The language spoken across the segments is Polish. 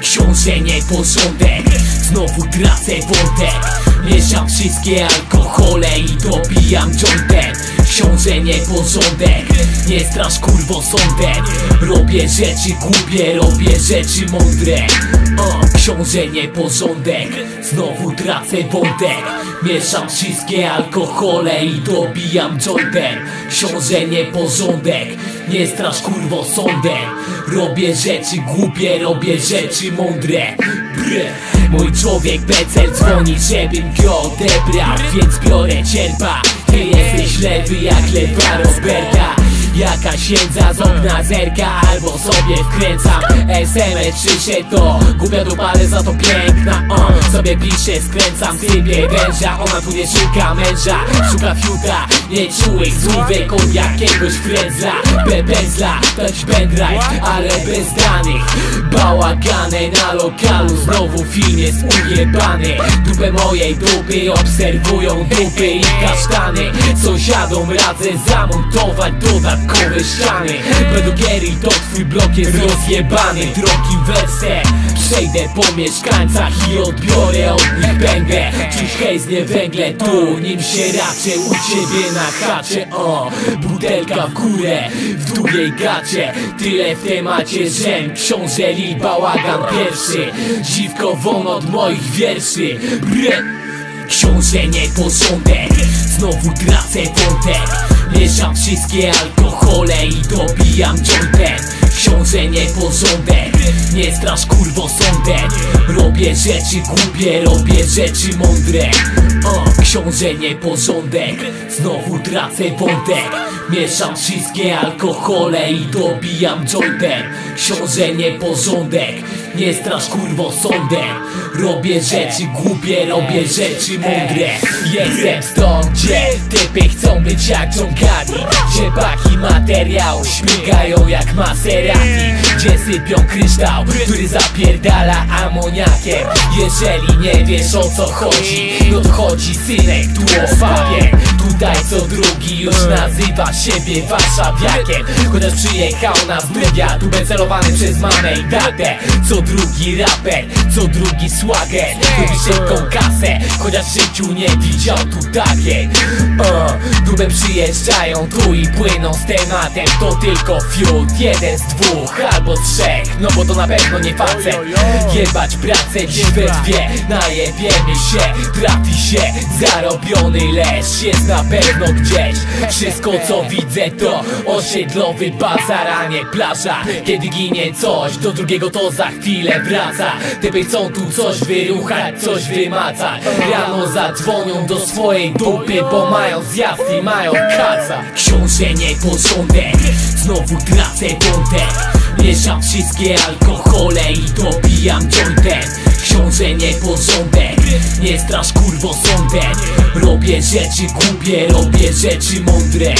Książę nieporządek. Znowu tracę wątek Mieszam wszystkie alkohole i dobijam jointem Książę nieporządek. Nie strasz kurwo sądem Robię rzeczy głupie, robię rzeczy mądre. Książę nieporządek. Znowu tracę wątek Mieszam wszystkie alkohole i dobijam jointem Książę nieporządek Nie strasz kurwo sądem. Robię rzeczy głupie, robię rzeczy mądre. Mój człowiek Becel dzwoni, żebym go odebrał. Więc biorę cierpa. Ty jesteś lewy jak lewa Roberta Jakaś jędza z okna zerka Albo sobie wkręcam SMS przyszedł to Głupia dupa, ale za to piękna? O, Sobie piszę, skręcam typie węża Ona tu nie szuka męża. Szuka fiuta, nie czułych Słówek od jakiegoś frędza. Be pędzla, dać pendrive Ale bez danych. Bałagany na lokalu Znowu film jest ujebany. Dupę mojej dupy obserwują dupy i kasztany. Sąsiadom radzę zamontować dodatkowe ściany. Według Gary to twój blok jest rozjebany. Drogim wersem Przejdę po mieszkańcach i odbiorę od nich bęgę Dziś hejs nie węgle tu Nim się raczej u ciebie na chacie O, butelka w górę W długiej gacie. Tyle w temacie żem Książeli bałagan pierwszy. Dziwko won od moich wierszy. Książę nieporządek Znowu tracę wątek Mieszam wszystkie alkohole i dobijam jointem Książę nieporządek Nie strasz kurwo sądem Robię rzeczy głupie, robię rzeczy mądre. O, Książę nieporządek. Znowu tracę wątek. Mieszam wszystkie alkohole i dobijam jointem Książę nieporządek. Nie strasz kurwo sądem Robię rzeczy głupie, robię rzeczy mądre. Jestem stąd, gdzie typy chcą być jak Gdzie baki materiału śmigają jak Maserati. Gdzie sypią kryształ, który zapierdala amoniakiem. Jeżeli nie wiesz o co chodzi, no to chodzi synek tu o fabie. Tutaj co drugi już nazywa siebie warszawiakiem. Chociaż przyjechał na studia, tu celowany przez mamę i tatę. Co drugi raper, co drugi swagger Lubi szybką kasę, chociaż w życiu nie widział tu takiej. Dubem przyjeżdżają tu i płyną z tematem. To tylko fiut, jeden z dwóch albo trzech. No bo to na pewno nie facet. Jebać pracę dziś we dwie. Najebiemy się, trafi się Zarobiony lesz jest na pewno gdzieś. Wszystko co widzę to osiedlowy bazar, a nie plaża. Kiedy ginie coś, do drugiego to za chwilę wraca. Typy chcą tu coś wyruchać, coś wymacać. Rano zadzwonią do swojej dupy, bo mają zjazd i mają kaca Książę nieporządek, znowu tracę wątek Mieszam wszystkie alkohole i dobijam jointem Książę nieporządek, nie strasz kurwo sądem Robię rzeczy głupie, robię rzeczy mądre.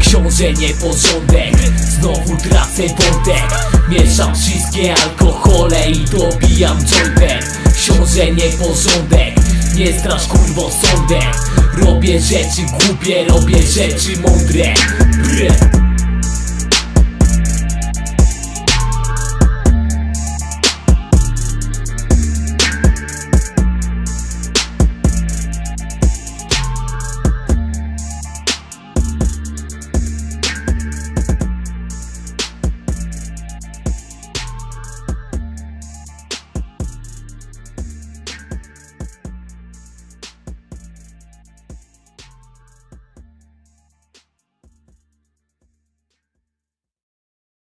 Książę nieporządek, znowu tracę wątek Mieszam wszystkie alkohole i dobijam jointem Książę nieporządek, nie strasz kurwo sądem Robię rzeczy głupie, robię rzeczy mądre.